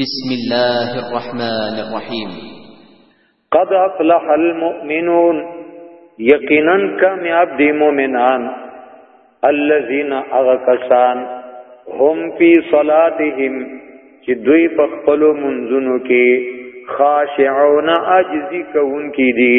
بسم الله الرحمن الرحيم قد افلح المؤمنون یقینا کامیاب دی مؤمنان الذين اغكسان هم في صلاتهم چې دوی په خپل منځونو کې خاشعون عاجزي کوونکي دي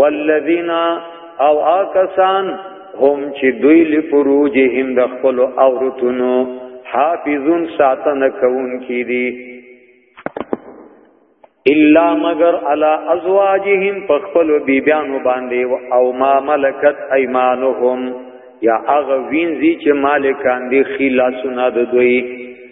والذین او آکسان هم چې دوی لفروجهم د خپل عورتونو حافظون ساتنه کوونکي دي الا مگر علی ازواجهم پخپل بیبیانو باندې او ما ملکت ایمانهم یا اغه وینځي چې مالکان دي خلاصونه د دوی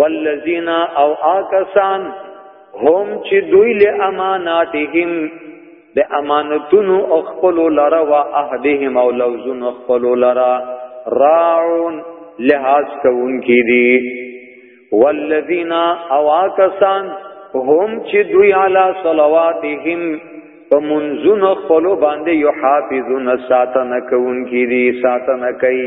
والذین او آکسان هم چې دوی له اماناتهم د امانتونو او خپل لره وا عهدهم او لوزن خپل لره راعون لحاظ کوون کی دي والذین او آکسان هم چې دوی علی صلواتهم په منځونو خپل باندې یحافظون ساتنه کوونکې دي ساتنه کوي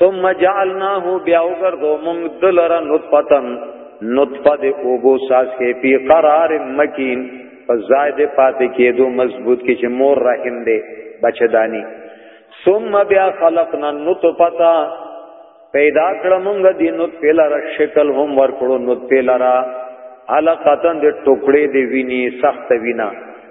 ثم جعلناه بیا وګرځو موږ دلره نطفتن نطفه د اوبو ساس کې پی قرار مکین فزاید پاتې کېدو مضبوط کې چې مور رحم دی بچدانی ثم بیا خلقنا النطفه پیدا کړه موږ د نطفه لره شکل هم ورکړو نطفه لره علقتن د ټوکړې دی ویني سخت وینا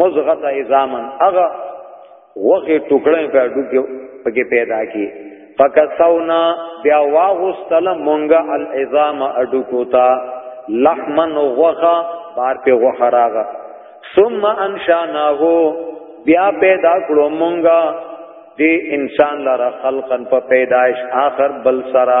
مزغت عظامن اغا وغه ټوکړې په اډو کې پکې پیدا کی فکسونا بیا واغستل مونږه العظام اډو کوتا لحمن وغه بار په وغه راغه ثم انشاناه بیا پیدا کړو مونږه دی انسان لره خلقن په پیدایش آخر بل سره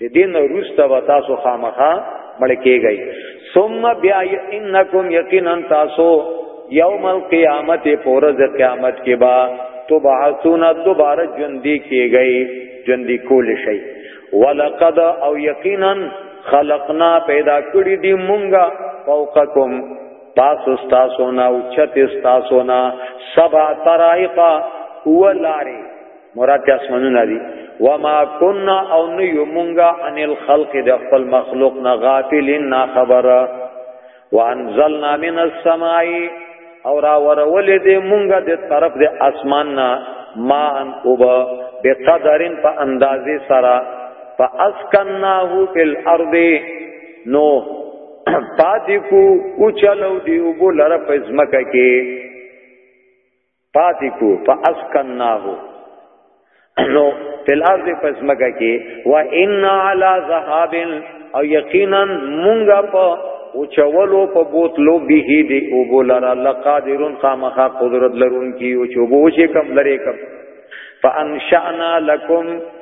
د دین روسته و تاسو خامخا مړ کېږئ ثم بیا انکم یقینا تاسو یوم القیامت پورز قیامت کې با تبعثون دوباره ژوندې کېږئ ژوندې کول شي ولقد او یقینا خلقنا پیدا کړی دی مونږه فوقکم تاسو تاسو نه او چت تاسو نه سبع طرائق ولاره مراد اسمنونه دي وما كنا او نه یمونګه ان الخلق د خپل مخلوق نه غافلین نا خبره وانزلنا من السماء او را ورولې دې مونږه د طرف د اسمان نه ما ان اوبا به قدرن په اندازې سره فاسکناه فی الارض نو پاتې کو او چلو دی وبو لره پزمکه کې پاتې کو فاسکناه نو تل ارض پس مګه کې و ان علی ذهاب او یقینا مونږه په او چولو په بوتلو به دی او بولرا لقادرون خامخا قدرت لرون کی او چوبو شي کم لري کم فانشأنا لکم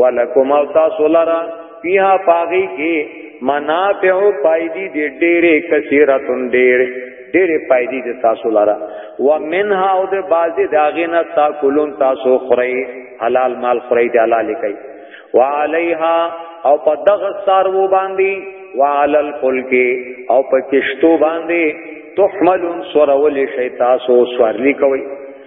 ولکم او تاسو لرا فيها پاغي کې منافع فائدې دې ډېرې کثیرتون ډېرې ډېرې فائدې دې تاسو لرا ومنها او دې بازي داغینا تاکلون تاسو خوري حلال مال خوري دې حلال کوي وعليها او په دغه سارو باندې وعلى الفلك او په کشتو باندې تحملون سورول شي تاسو سوارلی کوي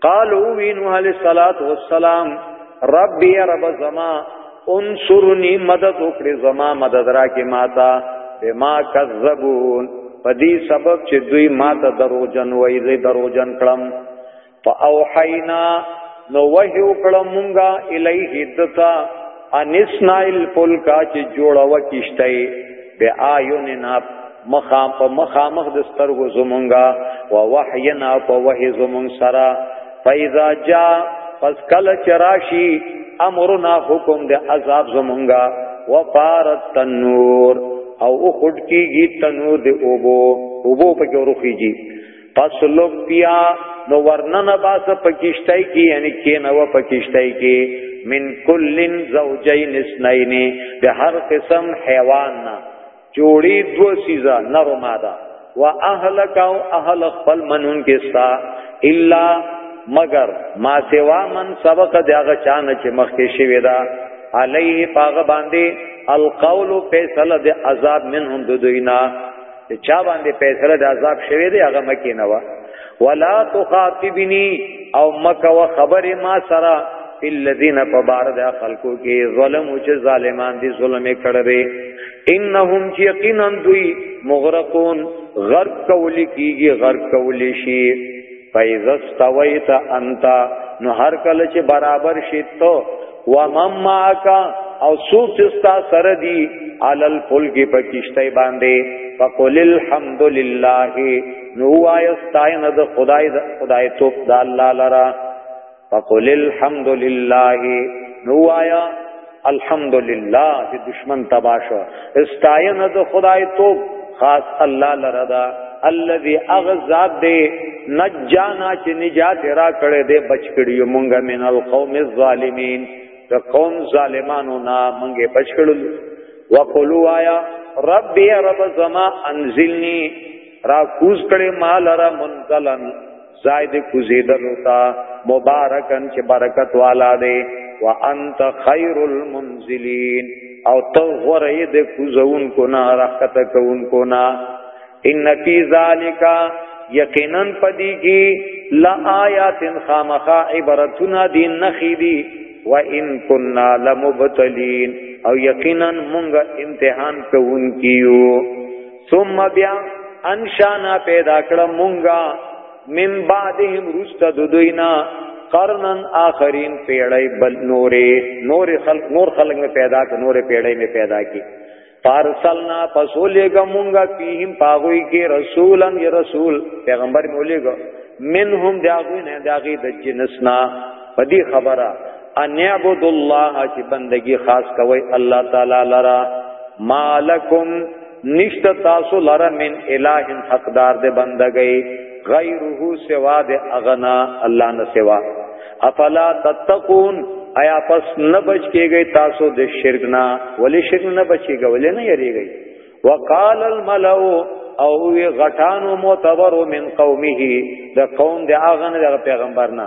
قالو وینو علی الصلات والسلام رب یا رب زما انصرنی مدد وکړي زما مدد راکې ماتا بما کذبون پدی سبب چې دوی ماته دروجن وای زه دروجن کړم فاوحینا نو وحی وکړم مونږه الیه دتا انسنائل فلکا چې جوړه و کیشته به آیوننا مخام په مخامخ د سترګو زمونږه و وحینا په وحی زمونږ سره فاذا جاء پس کله چراشی امرنا حکم د عذاب زمونږه و فارت تنور او او خټ کیږي تنور د اوبو اوبو په کې ورخیږي پس لوک بیا نو ورننه باس پکشتای کی یعنی کې نو پکشتای کی من کلن زوجین اسنین د هر قسم حیوان نه جوړی دو سیزا نر و ماده و اهلک او اهل خپل منون کې ستا الا مگر ما سوا من سبق دغه چان چې مخکې شوی دا علیه پاغه باندې القول فیصله د عذاب منهم دو دوینا چا باندې فیصله د عذاب شوی دی هغه مکه نه و ولا تخاطبني او مکه و خبر ما سرا الذين فبارد خلقو کې ظلم او چې ظالمان دي ظلم کړي انهم یقینا دوی مغرقون غرق کولی کیږي غرق کولی شي فایز استویت انت نو هر کله چې برابر شي ته و مم معک او سوچ ستا سره دی علل فل کې پکشته باندې فقل الحمدلله نو وایو ستاین د خدای د خدای توپ د الله لرا فقل الحمد لله نو وایا الحمد لله چې دشمن تباشو استاین د خدای توپ خاص الله لرا دا الذي اغزاد دې نجانا چې نجات را کړې دې بچ کړیو مونږه من القوم الظالمین د قوم ظالمانو نه مونږه بچ کړل وقلوا یا رب یا رب زما انزلنی را کوز کړي مال را منزلن زائد کوزیدلو تا مبارکن چې برکت والا دی وانت خیر المنزلین او تو غره د کوزون کو نه رحمت کون کو نه ان فی ذالک یقینا پدی کی لا آیات خامخا عبرتنا دی نخی دی و ان کنا لمبتلین او یقینا مونږ امتحان کوونکیو ثم بیا انشانا پیدا کړه مونږه من بعدهم رست دوینا قرنن آخرین پیړی بل نورې نور خلق نور خلق می پیدا ک نور پیړی می پیدا کی فارسلنا پسولېګه مونږه پیهم پاغوي کې رسولن ی رسول پیغمبر مولېګه منهم داغوی نه داغي د جنسنا پدی خبره ان یعبد الله چې بندگی خاص کوي الله تعالی لرا مالکم نشت تاسو لره من الہ حقدار د بندګي غیره سوا د اغنا الله نه سوا افلا تتقون ایا پس نه بچ کیږي تاسو د شرک نه ولې شرک نه بچ کیږي ولې نه یریږي وقال الملأ او وی غټانو معتبر من قومه د قوم د اغن د پیغمبرنا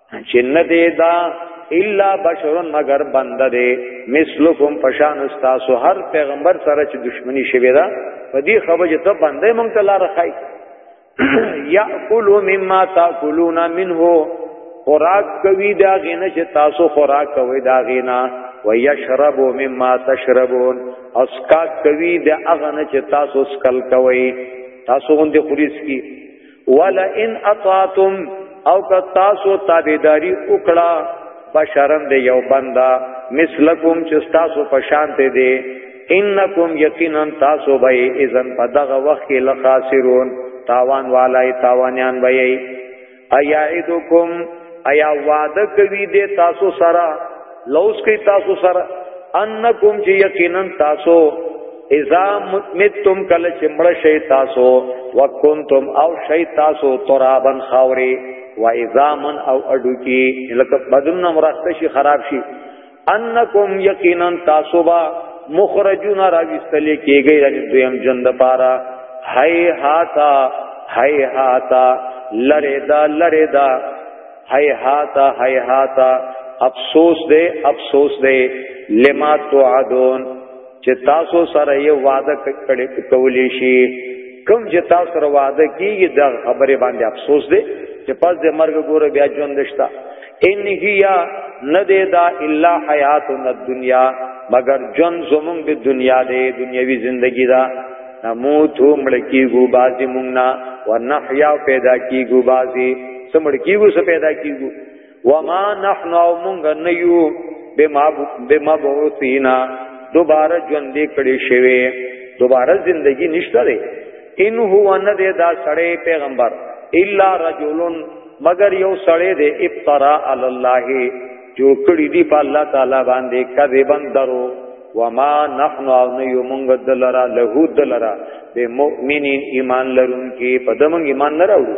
چې نه دی دا الا بشرن مگر بنده دی مثلکم پشان استاسو هر پیغمبر سره چې دشمنی شوی دا په دې خبره چې ته بنده مونږ ته لار خای یاکل مما تاکلون منه خوراک کوي دا غینه چې تاسو خوراک کوي دا غینه ويشرب مما تشربون اسکا کوي دا غنه چې تاسو سکل کوي تاسو غوندي خوريس کی ولئن اطعتم او که تاسو تابعداري وکړه بشرن دی یو بندا مثلکم چې تاسو په شان ته دی انکم یقینا تاسو به اذن په دغه وخت کې لخاسرون تاوان والای تاوانیان به ای ایعدکم ایا وعده کوي دې تاسو سره لوس کوي تاسو سره انکم چې یقینا تاسو اذا متم کل چمړ شي تاسو وکنتم او شي تاسو ترابن خاوري و اذا من او اډو کی لکه بدن مرسته شي خراب شي انکم یقینا تاسو با مخرجون راوستل کیږي یعنی دویم جند پارا هی هاتا هی هاتا لره دا لره دا هی هاتا هی هاتا افسوس دے افسوس دے لما توعدون چې تاسو سره یې وعده کړې کولې شي کوم چې تاسو سره وعده کیږي دا خبره باندې افسوس دی چې پس د مرګ ګوره بیا ژوند نشتا ان هيا ندیدا الا حیات الدنیا مگر جن زمون د دنیا دی دنیوي زندگی دا نموت مړکی ګو بازی مونږ نه ونحیا پیدا کیږي بازی سمړ کیږي سو پیدا کیږي وما نحن او مونږ نه یو بمبعوثینا دوباره ژوند کړي شوی دوباره زندگی نشته دی ان هو نه دی دا سړی پیغمبر الا رجل مگر یو سړی دی ابترا علی الله جو کړي دی په الله تعالی باندې کذبن درو وما نحن او نه یو مونږ دلرا له دلرا به مؤمنین ایمان لرونکي په دمن ایمان نه راوړو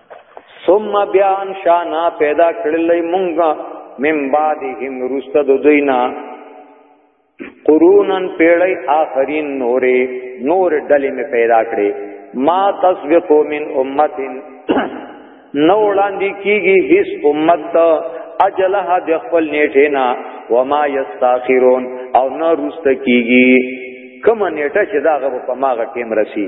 ثم بیا ان شانا پیدا کړلې مونږه من بعدهم رست د دوینا قرونن پیړی آخرین نورې نور ډلې می پیدا کړې ما تسبقو من امتن نو وړاندې کیږي هیڅ امت اجلها د خپل نیټه نه وما یستاخرون او نه رست کیږي کوم نیټه چې دا غو په ماغه ټیم رسی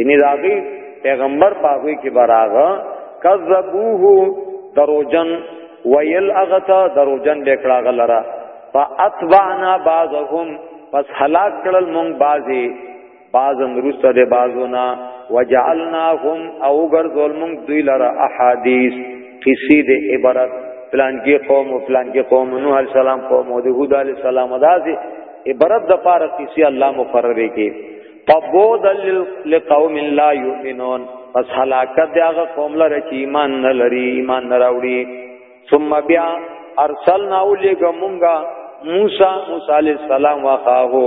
یعنی داغي پیغمبر پاغوی کې براغه کذبوه دروجن ویل اغتا دروجن بکړه غلرا فاتبعنا بعضهم پس هلاک کړل مونږ بعضی بعضن رسته ده بعضونا وجعلناهم او غرزول مونږ دوی لرا احادیث قصې د عبرت پلان کې قوم او پلان کې قوم نوح علی السلام قوم او د هود علی السلام داسې عبرت د پاره قصې الله مقرره کې فبود لقوم لا یؤمنون پس هلاکت دی هغه قوم لره چې ایمان نه لري ایمان نه راوړي ثم بیا ارسلنا الیک مونږه موسی موسی علی السلام واخاه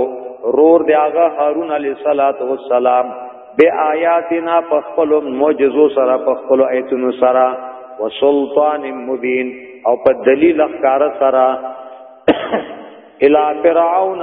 رور دی هغه هارون علی الصلات والسلام بے آیاتنا پخپل معجزو سره پخپل ایتونو سره وسلطان مبین او په دلیل اخکار سره الى فرعون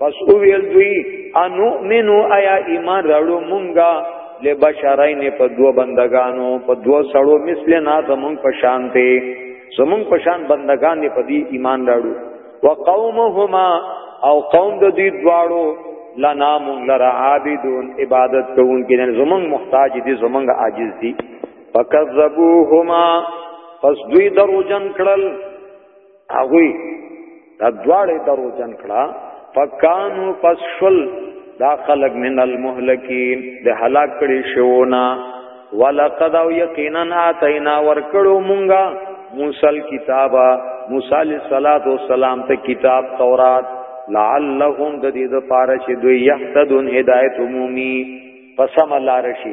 پس او ویل دوی انو منو آیا ایمان راړو مونږه له بشراین په دو بندگانو په دو سړو مثل نه زمون په شان ته زمون په شان بندگان دې په دې ایمان راړو وقومهما او قوم د دې دواړو لنا مون لرا عابدون عبادت کوونکې نه زمون محتاج دي زمون عاجز دي فکذبوهما پس دوی دروجن کړل هغه دا دواړه درو جن کړه فکانو پس شل دا خلق من المهلکین د هلاک کړي شونا ولقد او یقینا اتینا ورکړو مونږه موسی کتابا موسی علیہ الصلات والسلام ته کتاب تورات لعلهم د دې لپاره چې دوی یهتدون هدایت عمومي پسم لارشي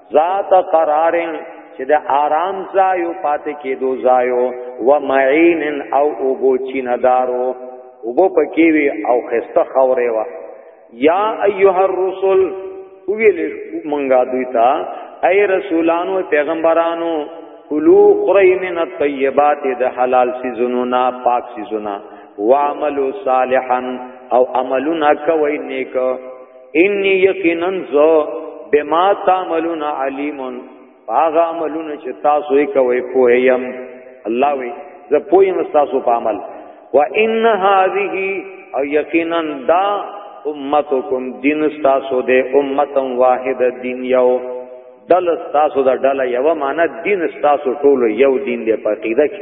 ذات قرارن چې د آرام ځایو پاتې کېدو ځایو و معین او اوبو چیندارو اوبو پکې وی او خسته خورې وا یا ایها الرسل ویل مونږه دوی ته اے رسولانو پیغمبرانو کلو خری من الطیبات د حلال سيزونو نا پاک سيزونه واعملوا صالحا او عملنا کوي نیک انی یقینا ذو بما تعملون علیم هغه عملونه چې تاسو یې کوي په یم الله وی زه پویم تاسو په عمل و ان هذه او یقینا دا امتکم دین تاسو دې امتا واحد دین یو دل تاسو دا ډله یو معنی دین تاسو ټول یو دین دې په عقیده کې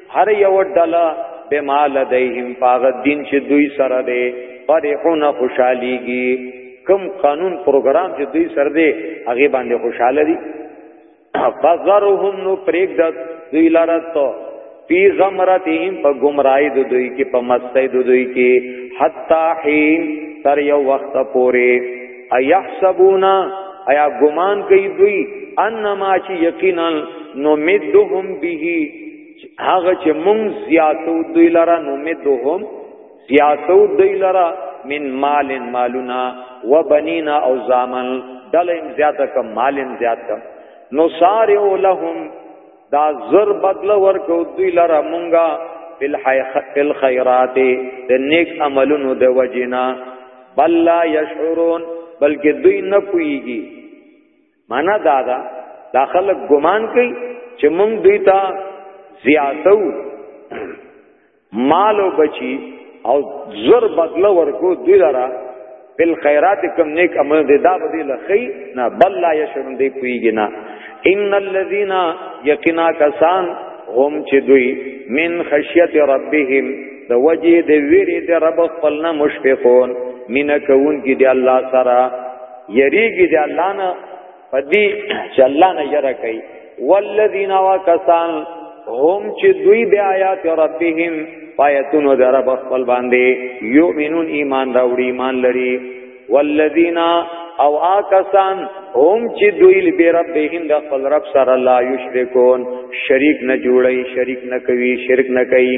هر یو ډله بما لدیهم پاغ دین چې دوی سره دی فرحون خوشحالیږي کم قانون پروګرام چې دوی سره دی هغه باندې خوشاله دي فزرهم نو پریک د دوی لاره ته فی غمرتهم په گمراهی د دوی کې په مستی د دوی کې حتا حین تر یو وخت پورې ايحسبونا ایا ګمان کوي دوی انما چې یقینا نو مدهم به هغه چې مونږ زیاتو دوی لرا نو مدهم زیاتو دوی لرا من مال مالنا و بنینا او زامن دلهم زیاته کم مالن زیاته نو سارعو لهم دا زر بدل ورکو دوی لره مونږه فل فل خیرات د نیک عملونو د وجنا بل لا یشعرون بلکې دوی نه پويږي معنا دا دا داخل ګمان کوي چې مونږ دوی ته زیاتو مال او بچی او زر بدله ورکو دوی لرا بل خیرات کم نیک عمل دی دا بدی لخی نه بل لا یشرون دی پویږي نه ان الذين یقینا کسان هم چې دوی من خشیت ربهم د وجه د ویری د رب خپلنا مشفقون مینا کون کی دی الله سره یریږي دی الله نه پدی چې الله نه یره کوي والذین وکسان هم چې دوی د آیات ربهم پایتونو در رب خپل باندې یؤمنون ایمان راوړي ایمان لري والذین او آکسان هم چې دوی به ربهم د خپل رب سره لا یشرکون شریک نه جوړي شریک نه کوي شرک نه کوي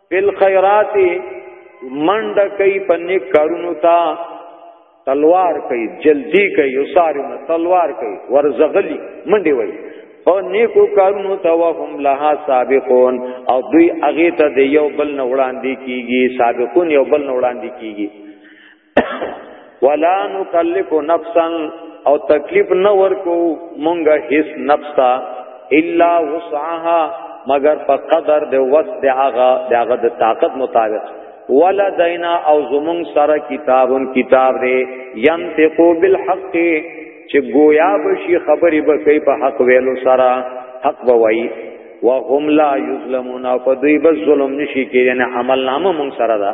بالخيرات منډ کوي په نیک کارونو تا تلوار کوي جلدی کوي یسارونه تلوار کوي ورزغلی منډي وای او نیکو کارونو ته وهم لها سابقون او دوی اغه ته د یو بل نه وړاندې کیږي سابقون یو بل نه وړاندې کیږي ولا نکلف نفسا او تکلیف نه ورکو مونږه هیڅ نفس تا الا وسعها مگر په قدر د وس د هغه د هغه د طاقت مطابق ولا دینا او زمون سره کتابون کتاب دی ينتقو بالحق چې گویا بشي خبرې به کوي په حق ویلو سره حق بوي وهم لا یظلمون او په دوی به ظلم نشي کېږي نه عمل نامه مون سره ده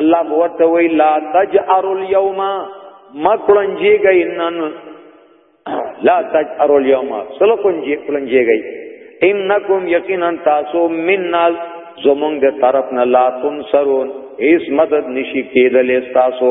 الله ورته وی لا تجعر اليوم ما کلنجی گئی نن لا تجعر اليوم سلو کنجی کلنجی گئی انکم یقینا تاسو مننا زمونږ د طرف نه لا تنصرون هیڅ مدد نشي کېدلې تاسو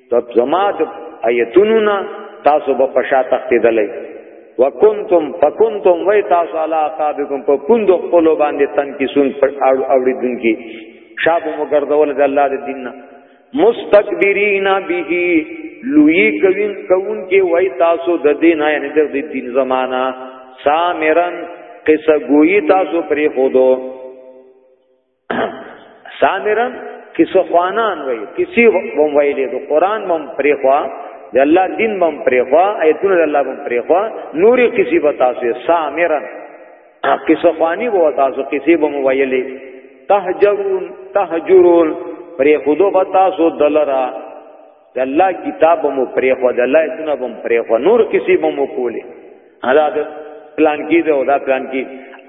د زما د آیتونو نه تاسو به پشا تختیدلې وکنتم فکنتم وای تاسو علا عقابکم په پوند خپل باندې تن کې سن پر اوړي دن کې شاب مو ګرځول د الله د دین نه مستكبرین به لوی کوین کون کې وای تاسو د دین یعنی د دین زمانہ سامرن قصه گوئی تاسو پری خودو سامرن کیسو خوانان وای کسی هم ویلې د قران مم پرې خوا د الله دین مم پرې خوا ایتونه د الله مم پرې خوا نوري کسی بتا سو سامرن کیسو خوانی وو تاسو کسی بم ویلې تهجرون تهجرون پرې خودو بتا سو دلرا د الله کتاب مو پرې خو د الله سنت مو پرې خو نور کسی به مو کولې ادا د پلان کې دی او دا پلان کې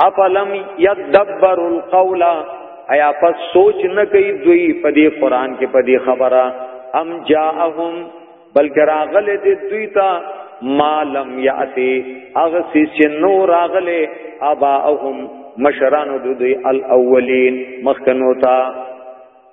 افلم یدبر القول ایا پس سوچ نه کوي دوی په دې قران کې په دې خبره ام جاءهم بلکې راغله دې دوی ته ما لم یاتی هغه چې نو راغله اباهم مشرانو دوی الاولین مخکنو ته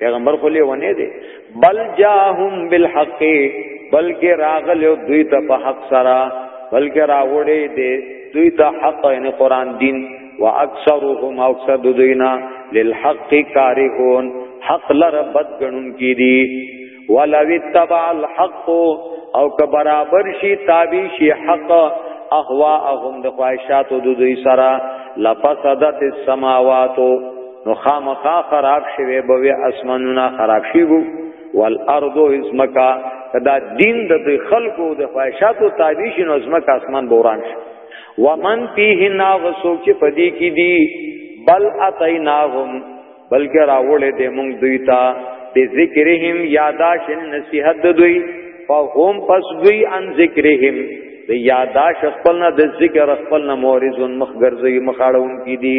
پیغمبر خو لیونه دی بل جاهم بالحق بلکې راغل دوی ته په حق سره بلکې راوړې دی دوی ته حق ان قران دین واکثرهم اکثر دوینا للحق کارهون حق لر بد غنون کی دی ولو اتبع الحق او که برابر شي تابع شي حق اهواهم د خواهشات د دوی سره لفسدت السماوات نو خامخا خراب شوی به وی اسمانونه خراب شي وو والارض اسمکا دا دین د دې خلقو د خواهشاتو تابع شي نو اسمکا اسمان بوران شي ومن فيه نا وسوک چې پدی کې دی بل اتیناهم بلکې راوړې دې مونږ دوی ته به ذکرهم یاداشن نصیحت دوی فهم پس دوی ان ذکرهم د یاداش خپل نه د ذکر خپل نه مورزون مخ ګرځي مخاړون کی دي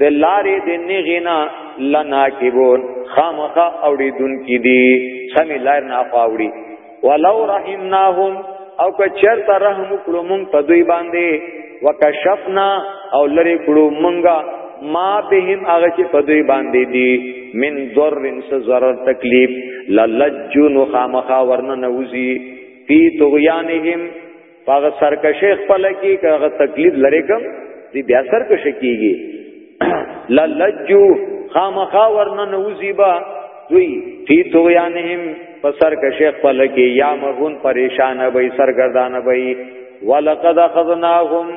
د لارې د نغینا لناکبون خامخا اوړي دن کی دي سمې لار نه خواوړي ولو رحمناهم او که چرته رحم وکړو مونږ په دوی باندې وکشفنا او لری کړو مونږه ما بهم هغه چې په دوی باندې دي من ضرن س ضرر تکلیف للجن خامخا ورنه نوزی فی طغیانهم پاغه سرکشه خپل کی کاغه تکلیف لری کم دی بیا سرکش کیږي للجو خامخا ورنه نوزیبا دوی فی طغیانهم په سرکشه خپل کی یا مهون پریشان وای سرګردان وای ولقد خذناهم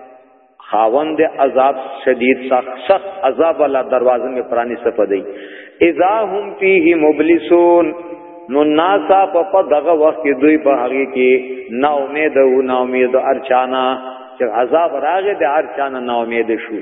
خاوند عذاب شدید سخت سخت عذاب الله دروازه می پرانی سپدی اذا هم فيه مبلسون نو ناسا په دغه وخت دوی په هغه کې نا امید او نا امید ارچانا چې عذاب راغې د ارچانا نا امید شو